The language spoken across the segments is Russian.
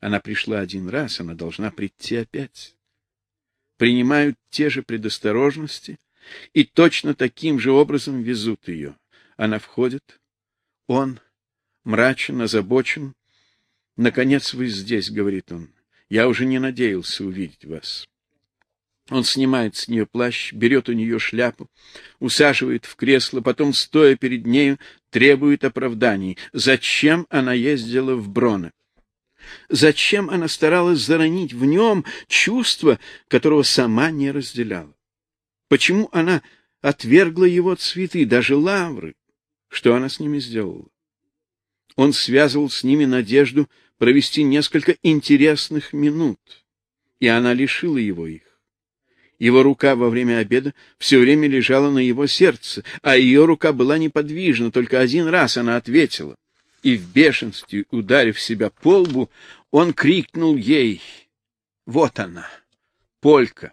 Она пришла один раз, она должна прийти опять. Принимают те же предосторожности и точно таким же образом везут ее. Она входит, он мрачен, озабочен. Наконец вы здесь, говорит он. Я уже не надеялся увидеть вас. Он снимает с нее плащ, берет у нее шляпу, усаживает в кресло, потом, стоя перед нею, требует оправданий. Зачем она ездила в Броне? Зачем она старалась заронить в нем чувство, которого сама не разделяла? Почему она отвергла его цветы, даже лавры? Что она с ними сделала? Он связывал с ними надежду провести несколько интересных минут, и она лишила его их. Его рука во время обеда все время лежала на его сердце, а ее рука была неподвижна, только один раз она ответила. И в бешенстве, ударив себя по лбу, он крикнул ей: "Вот она, полька.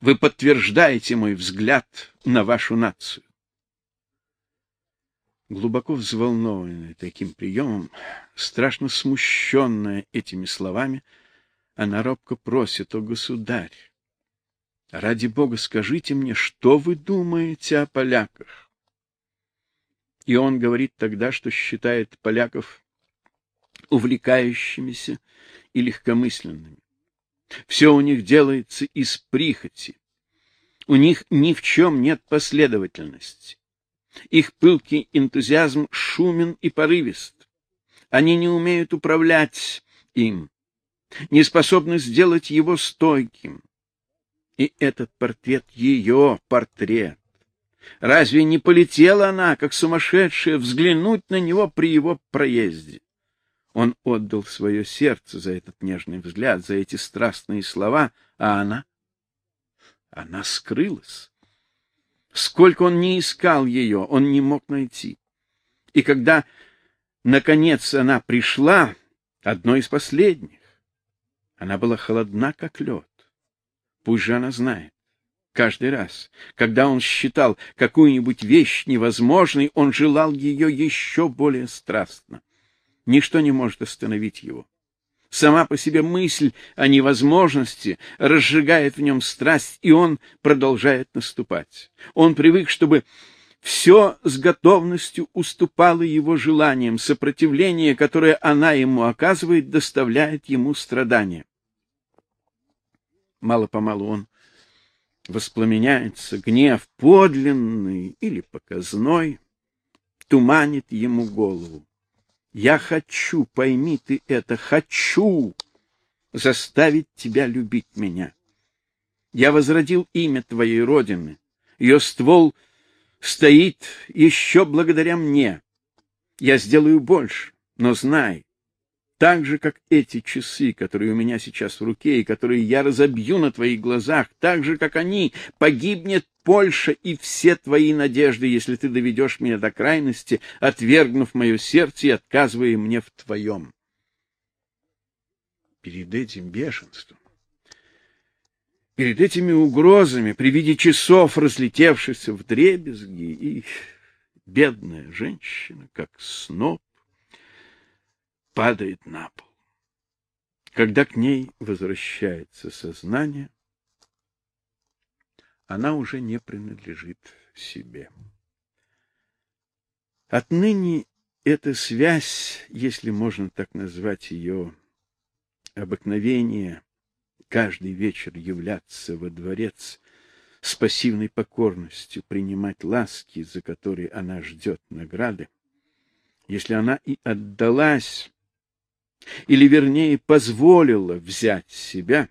Вы подтверждаете мой взгляд на вашу нацию". Глубоко взволнованная таким приемом, страшно смущенная этими словами, она робко просит: "О государь, Ради бога, скажите мне, что вы думаете о поляках? И он говорит тогда, что считает поляков увлекающимися и легкомысленными. Все у них делается из прихоти. У них ни в чем нет последовательности. Их пылкий энтузиазм шумен и порывист. Они не умеют управлять им, не способны сделать его стойким. И этот портрет ее портрет. Разве не полетела она, как сумасшедшая, взглянуть на него при его проезде? Он отдал свое сердце за этот нежный взгляд, за эти страстные слова, а она она скрылась. Сколько он не искал ее, он не мог найти. И когда наконец она пришла, одной из последних, она была холодна как лед. Пусть же она знает. Каждый раз, когда он считал какую-нибудь вещь невозможной, он желал ее еще более страстно. Ничто не может остановить его. Сама по себе мысль о невозможности разжигает в нем страсть, и он продолжает наступать. Он привык, чтобы все с готовностью уступало его желаниям, сопротивление, которое она ему оказывает, доставляет ему страдания. Мало-помалу он воспламеняется, гнев подлинный или показной туманит ему голову. Я хочу, пойми ты это, хочу заставить тебя любить меня. Я возродил имя твоей родины. Ее ствол стоит еще благодаря мне. Я сделаю больше, но знай, так же, как эти часы, которые у меня сейчас в руке и которые я разобью на твоих глазах, так же, как они, погибнет Польша и все твои надежды, если ты доведешь меня до крайности, отвергнув мое сердце и отказывая мне в твоем. Перед этим бешенством, перед этими угрозами, при виде часов, разлетевшихся в дребезги, и бедная женщина, как сноп, падает на пол. Когда к ней возвращается сознание, она уже не принадлежит себе. Отныне эта связь, если можно так назвать ее, обыкновение каждый вечер являться во дворец с пассивной покорностью принимать ласки, за которые она ждет награды, если она и отдалась или вернее позволила взять себя,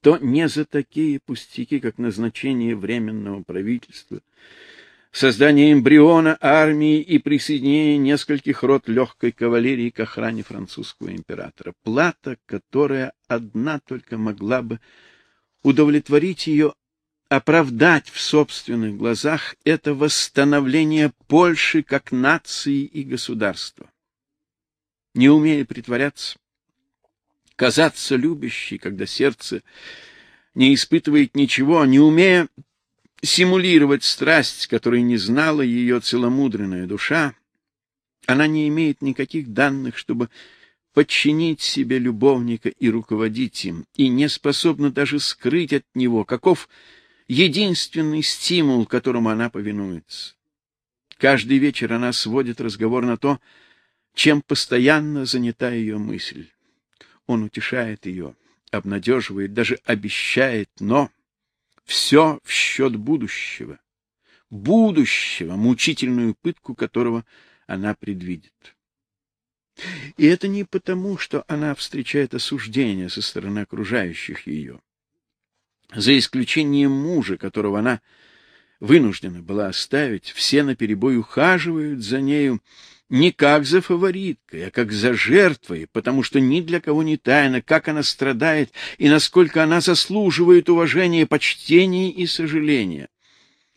то не за такие пустяки, как назначение временного правительства, создание эмбриона армии и присоединение нескольких рот легкой кавалерии к охране французского императора. Плата, которая одна только могла бы удовлетворить ее, оправдать в собственных глазах это восстановление Польши как нации и государства не умея притворяться, казаться любящей, когда сердце не испытывает ничего, не умея симулировать страсть, которой не знала ее целомудренная душа, она не имеет никаких данных, чтобы подчинить себе любовника и руководить им, и не способна даже скрыть от него, каков единственный стимул, которому она повинуется. Каждый вечер она сводит разговор на то, чем постоянно занята ее мысль. Он утешает ее, обнадеживает, даже обещает, но все в счет будущего. Будущего, мучительную пытку которого она предвидит. И это не потому, что она встречает осуждение со стороны окружающих ее. За исключением мужа, которого она вынуждена была оставить, все наперебой ухаживают за нею не как за фавориткой, а как за жертвой, потому что ни для кого не тайно, как она страдает и насколько она заслуживает уважения, почтения и сожаления.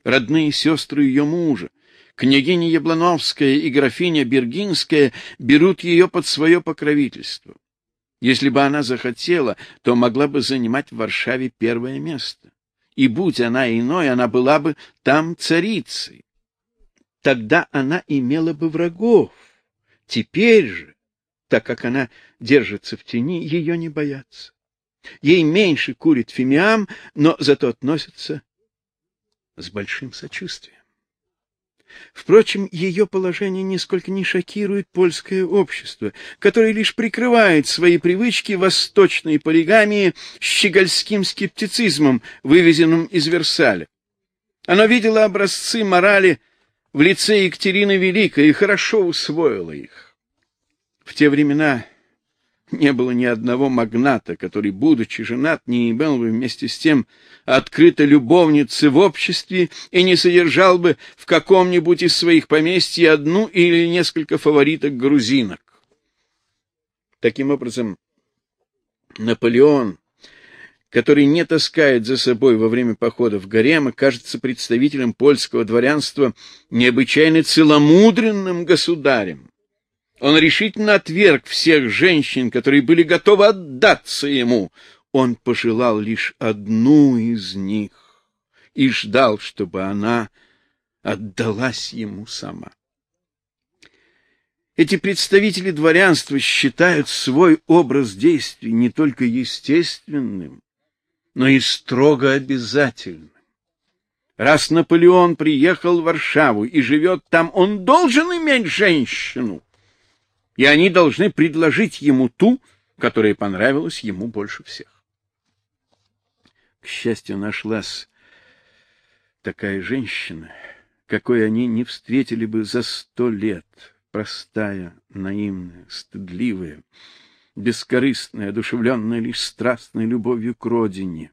Родные сестры ее мужа, княгиня Яблановская и графиня Бергинская берут ее под свое покровительство. Если бы она захотела, то могла бы занимать в Варшаве первое место. И будь она иной, она была бы там царицей. Тогда она имела бы врагов. Теперь же, так как она держится в тени, ее не боятся. Ей меньше курит фимиам, но зато относятся с большим сочувствием. Впрочем, ее положение нисколько не шокирует польское общество, которое лишь прикрывает свои привычки восточной полигамии щегольским скептицизмом, вывезенным из Версаля. Оно видело образцы морали в лице Екатерины Великой и хорошо усвоило их. В те времена не было ни одного магната, который, будучи женат, не имел бы вместе с тем открыто любовницы в обществе и не содержал бы в каком-нибудь из своих поместьй одну или несколько фавориток-грузинок. Таким образом, Наполеон, который не таскает за собой во время похода в гаремы, кажется представителем польского дворянства необычайно целомудренным государем. Он решительно отверг всех женщин, которые были готовы отдаться ему. Он пожелал лишь одну из них и ждал, чтобы она отдалась ему сама. Эти представители дворянства считают свой образ действий не только естественным, но и строго обязательным. Раз Наполеон приехал в Варшаву и живет там, он должен иметь женщину и они должны предложить ему ту, которая понравилась ему больше всех. К счастью, нашлась такая женщина, какой они не встретили бы за сто лет, простая, наивная, стыдливая, бескорыстная, одушевленная лишь страстной любовью к родине,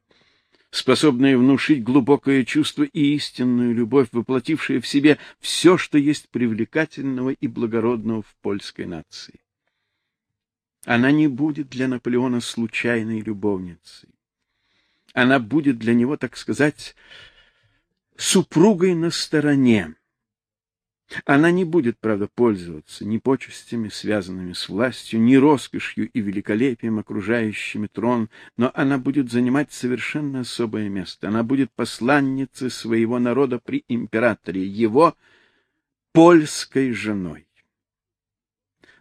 способная внушить глубокое чувство и истинную любовь, воплотившая в себе все, что есть привлекательного и благородного в польской нации. Она не будет для Наполеона случайной любовницей. Она будет для него, так сказать, супругой на стороне, она не будет, правда, пользоваться ни почестями, связанными с властью, ни роскошью и великолепием, окружающими трон, но она будет занимать совершенно особое место. Она будет посланницей своего народа при императоре, его польской женой.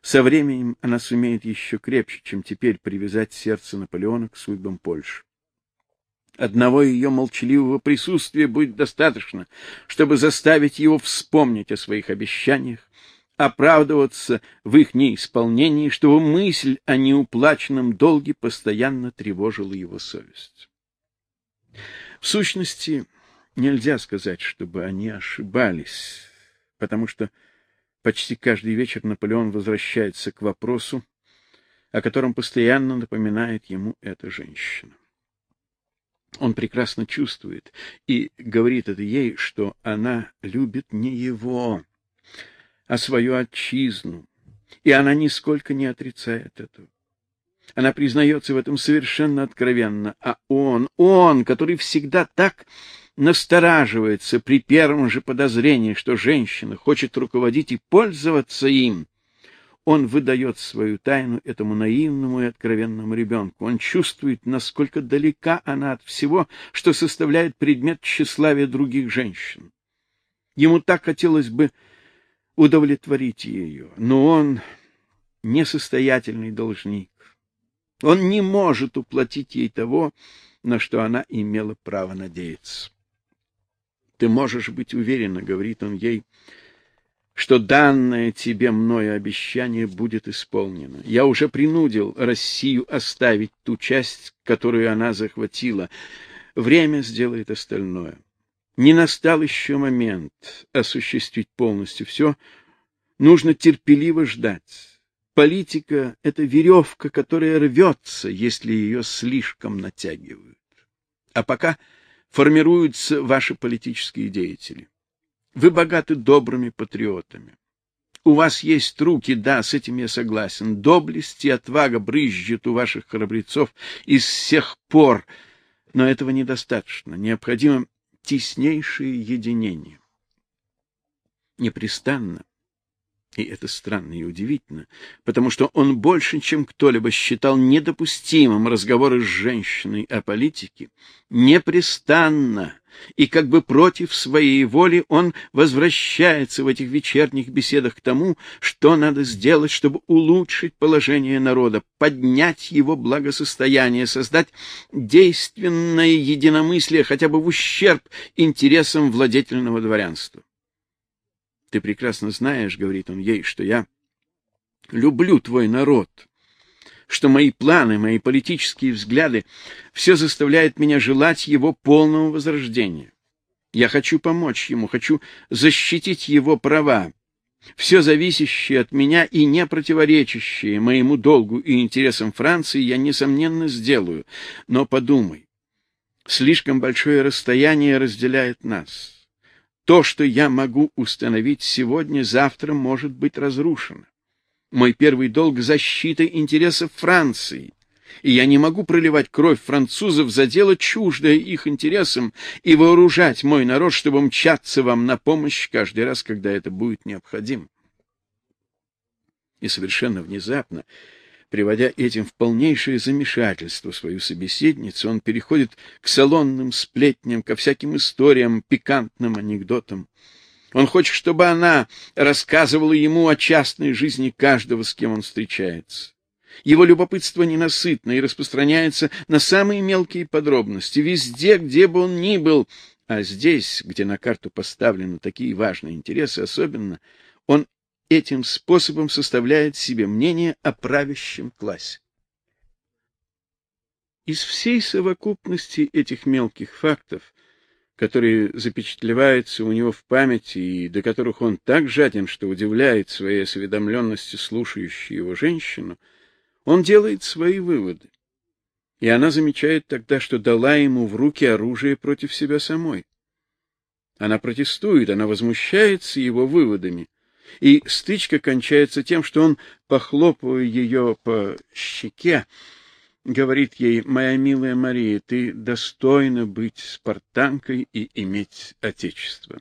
Со временем она сумеет еще крепче, чем теперь, привязать сердце Наполеона к судьбам Польши. Одного ее молчаливого присутствия будет достаточно, чтобы заставить его вспомнить о своих обещаниях, оправдываться в их неисполнении, чтобы мысль о неуплаченном долге постоянно тревожила его совесть. В сущности, нельзя сказать, чтобы они ошибались, потому что почти каждый вечер Наполеон возвращается к вопросу, о котором постоянно напоминает ему эта женщина. Он прекрасно чувствует и говорит это ей, что она любит не его, а свою отчизну, и она нисколько не отрицает этого. Она признается в этом совершенно откровенно, а он, он, который всегда так настораживается при первом же подозрении, что женщина хочет руководить и пользоваться им, он выдает свою тайну этому наивному и откровенному ребенку. Он чувствует, насколько далека она от всего, что составляет предмет тщеславия других женщин. Ему так хотелось бы удовлетворить ее, но он несостоятельный должник. Он не может уплатить ей того, на что она имела право надеяться. Ты можешь быть уверена, говорит он ей, что данное тебе мною обещание будет исполнено. Я уже принудил Россию оставить ту часть, которую она захватила. Время сделает остальное. Не настал еще момент осуществить полностью все. Нужно терпеливо ждать. Политика — это веревка, которая рвется, если ее слишком натягивают. А пока формируются ваши политические деятели. Вы богаты добрыми патриотами. У вас есть руки, да, с этим я согласен. Доблесть и отвага брызжет у ваших храбрецов из всех пор, но этого недостаточно. Необходимо теснейшее единение. Непрестанно и это странно и удивительно, потому что он больше, чем кто-либо считал недопустимым разговоры с женщиной о политике, непрестанно и как бы против своей воли он возвращается в этих вечерних беседах к тому, что надо сделать, чтобы улучшить положение народа, поднять его благосостояние, создать действенное единомыслие хотя бы в ущерб интересам владетельного дворянства. Ты прекрасно знаешь, говорит он ей, что я люблю твой народ, что мои планы, мои политические взгляды все заставляет меня желать его полного возрождения. Я хочу помочь ему, хочу защитить его права. Все зависящее от меня и не противоречащее моему долгу и интересам Франции я несомненно сделаю. Но подумай, слишком большое расстояние разделяет нас. То, что я могу установить сегодня, завтра может быть разрушено. Мой первый долг защита интересов Франции, и я не могу проливать кровь французов за дело чуждое их интересам и вооружать мой народ, чтобы мчаться вам на помощь каждый раз, когда это будет необходимо. И совершенно внезапно Приводя этим в полнейшее замешательство свою собеседницу, он переходит к салонным сплетням, ко всяким историям, пикантным анекдотам. Он хочет, чтобы она рассказывала ему о частной жизни каждого, с кем он встречается. Его любопытство ненасытно и распространяется на самые мелкие подробности, везде, где бы он ни был, а здесь, где на карту поставлены такие важные интересы, особенно он этим способом составляет себе мнение о правящем классе. Из всей совокупности этих мелких фактов, которые запечатлеваются у него в памяти и до которых он так жаден, что удивляет своей осведомленностью слушающую его женщину, он делает свои выводы. И она замечает тогда, что дала ему в руки оружие против себя самой. Она протестует, она возмущается его выводами, и стычка кончается тем, что он, похлопывая ее по щеке, говорит ей: "Моя милая Мария, ты достойна быть спартанкой и иметь отечество".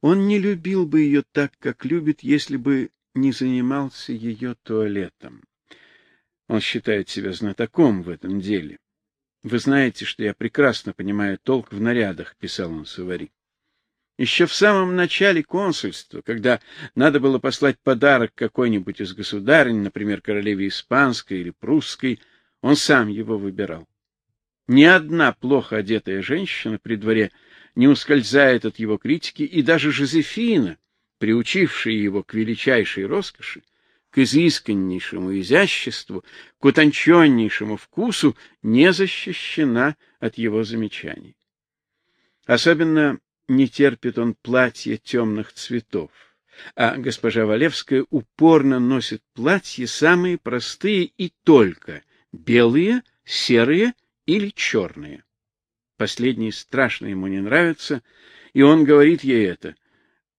Он не любил бы ее так, как любит, если бы не занимался ее туалетом. Он считает себя знатоком в этом деле. Вы знаете, что я прекрасно понимаю толк в нарядах, писал он Савари. Еще в самом начале консульства, когда надо было послать подарок какой-нибудь из государынь, например, королеве испанской или прусской, он сам его выбирал. Ни одна плохо одетая женщина при дворе не ускользает от его критики, и даже Жозефина, приучившая его к величайшей роскоши, к изысканнейшему изяществу, к утонченнейшему вкусу, не защищена от его замечаний. Особенно не терпит он платья темных цветов, а госпожа Валевская упорно носит платья самые простые и только белые, серые или черные. Последние страшно ему не нравятся, и он говорит ей это.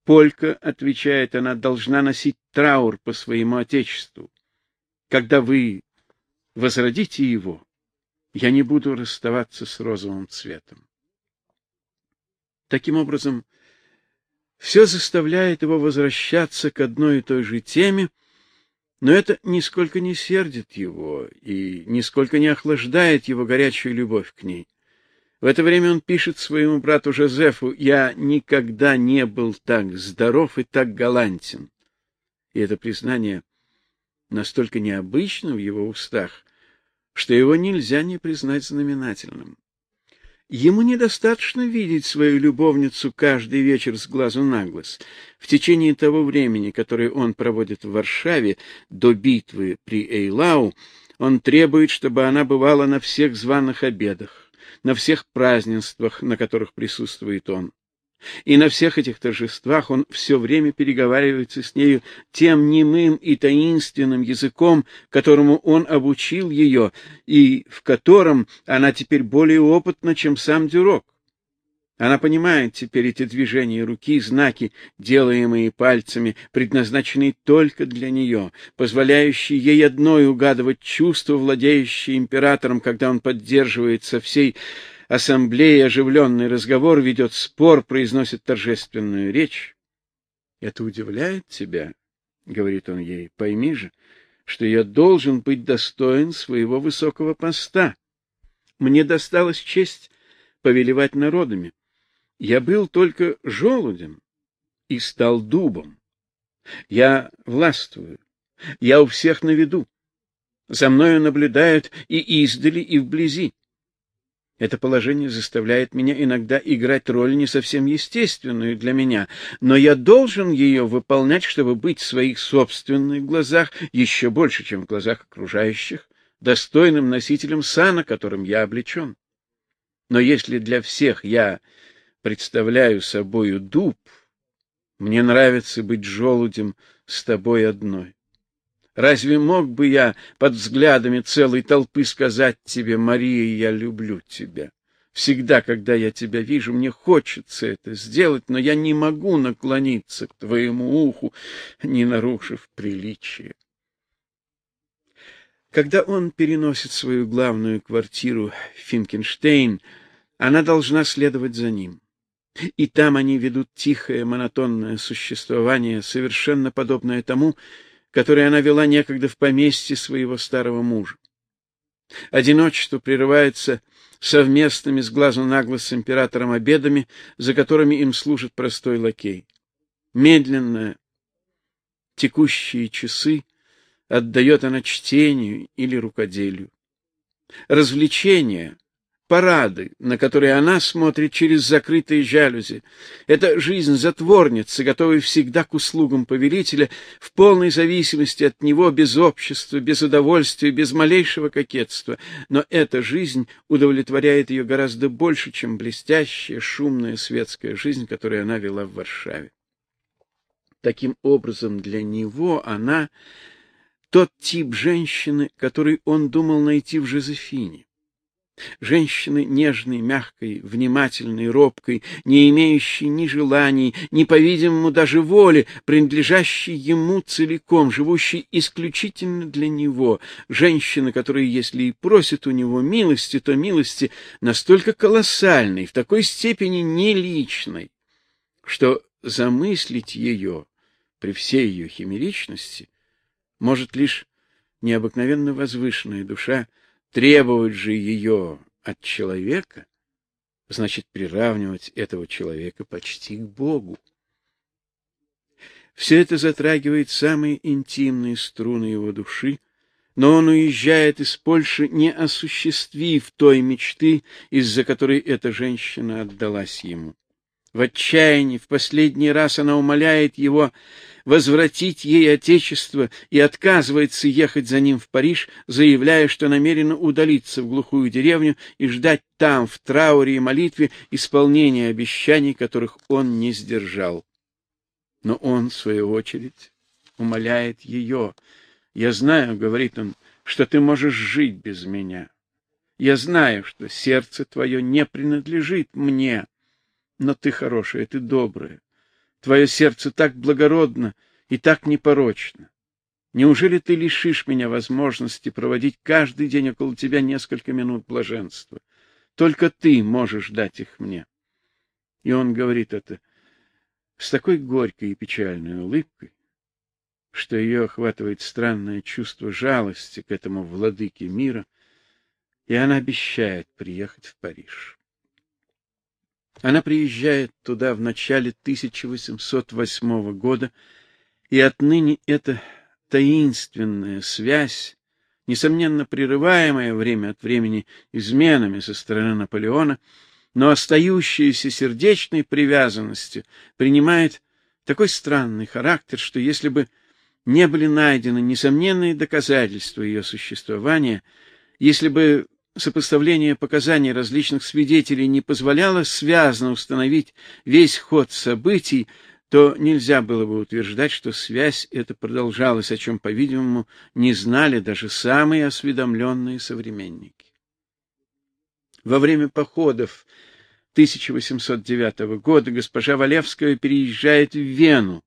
Полька, отвечает она, должна носить траур по своему отечеству. Когда вы возродите его, я не буду расставаться с розовым цветом. Таким образом, все заставляет его возвращаться к одной и той же теме, но это нисколько не сердит его и нисколько не охлаждает его горячую любовь к ней. В это время он пишет своему брату Жозефу: "Я никогда не был так здоров и так галантен". И это признание настолько необычно в его устах, что его нельзя не признать знаменательным. Ему недостаточно видеть свою любовницу каждый вечер с глазу на глаз. В течение того времени, которое он проводит в Варшаве до битвы при Эйлау, он требует, чтобы она бывала на всех званых обедах, на всех празднествах, на которых присутствует он. И на всех этих торжествах он все время переговаривается с нею тем немым и таинственным языком, которому он обучил ее, и в котором она теперь более опытна, чем сам Дюрок. Она понимает теперь эти движения руки, знаки, делаемые пальцами, предназначенные только для нее, позволяющие ей одной угадывать чувства, владеющие императором, когда он поддерживает со всей ассамблеи оживленный разговор, ведет спор, произносит торжественную речь. Это удивляет тебя, говорит он ей. Пойми же, что я должен быть достоин своего высокого поста. Мне досталась честь повелевать народами. Я был только желудем и стал дубом. Я властвую. Я у всех на виду. За мною наблюдают и издали, и вблизи. Это положение заставляет меня иногда играть роль не совсем естественную для меня, но я должен ее выполнять, чтобы быть в своих собственных глазах еще больше, чем в глазах окружающих, достойным носителем сана, которым я облечен. Но если для всех я представляю собою дуб, мне нравится быть желудем с тобой одной. Разве мог бы я под взглядами целой толпы сказать тебе, Мария, я люблю тебя? Всегда, когда я тебя вижу, мне хочется это сделать, но я не могу наклониться к твоему уху, не нарушив приличие. Когда он переносит свою главную квартиру в Финкенштейн, она должна следовать за ним. И там они ведут тихое, монотонное существование, совершенно подобное тому, который она вела некогда в поместье своего старого мужа. Одиночество прерывается совместными с глазу на глаз с императором обедами, за которыми им служит простой лакей. Медленно текущие часы отдает она чтению или рукоделию. Развлечения парады, на которые она смотрит через закрытые жалюзи. Это жизнь затворницы, готовой всегда к услугам повелителя, в полной зависимости от него, без общества, без удовольствия, без малейшего кокетства. Но эта жизнь удовлетворяет ее гораздо больше, чем блестящая, шумная светская жизнь, которую она вела в Варшаве. Таким образом, для него она тот тип женщины, который он думал найти в Жозефине. Женщины нежной, мягкой, внимательной, робкой, не имеющей ни желаний, ни, по-видимому, даже воли, принадлежащей ему целиком, живущей исключительно для него. Женщина, которая, если и просит у него милости, то милости настолько колоссальной, в такой степени неличной, что замыслить ее при всей ее химеричности может лишь необыкновенно возвышенная душа, Требовать же ее от человека значит приравнивать этого человека почти к Богу. Все это затрагивает самые интимные струны его души, но он уезжает из Польши, не осуществив той мечты, из-за которой эта женщина отдалась ему. В отчаянии в последний раз она умоляет его возвратить ей отечество и отказывается ехать за ним в Париж, заявляя, что намерена удалиться в глухую деревню и ждать там, в трауре и молитве, исполнения обещаний, которых он не сдержал. Но он, в свою очередь, умоляет ее. «Я знаю, — говорит он, — что ты можешь жить без меня. Я знаю, что сердце твое не принадлежит мне, но ты хорошая, ты добрая. Твое сердце так благородно и так непорочно. Неужели ты лишишь меня возможности проводить каждый день около тебя несколько минут блаженства? Только ты можешь дать их мне. И он говорит это с такой горькой и печальной улыбкой, что ее охватывает странное чувство жалости к этому владыке мира, и она обещает приехать в Париж. Она приезжает туда в начале 1808 года, и отныне это таинственная связь, несомненно прерываемая время от времени изменами со стороны Наполеона, но остающаяся сердечной привязанностью, принимает такой странный характер, что если бы не были найдены несомненные доказательства ее существования, если бы сопоставление показаний различных свидетелей не позволяло связно установить весь ход событий, то нельзя было бы утверждать, что связь эта продолжалась, о чем, по-видимому, не знали даже самые осведомленные современники. Во время походов 1809 года госпожа Валевская переезжает в Вену,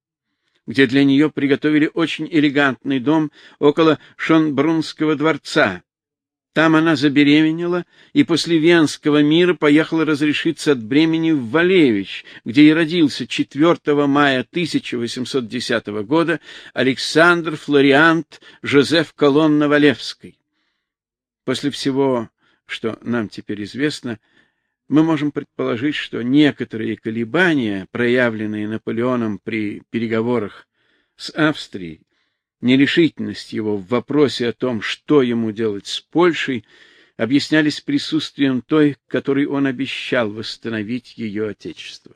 где для нее приготовили очень элегантный дом около Шонбрунского дворца. Там она забеременела и после Венского мира поехала разрешиться от бремени в Валевич, где и родился 4 мая 1810 года Александр Флориант Жозеф Колонна-Валевский. После всего, что нам теперь известно, мы можем предположить, что некоторые колебания, проявленные Наполеоном при переговорах с Австрией, нерешительность его в вопросе о том, что ему делать с Польшей, объяснялись присутствием той, которой он обещал восстановить ее отечество.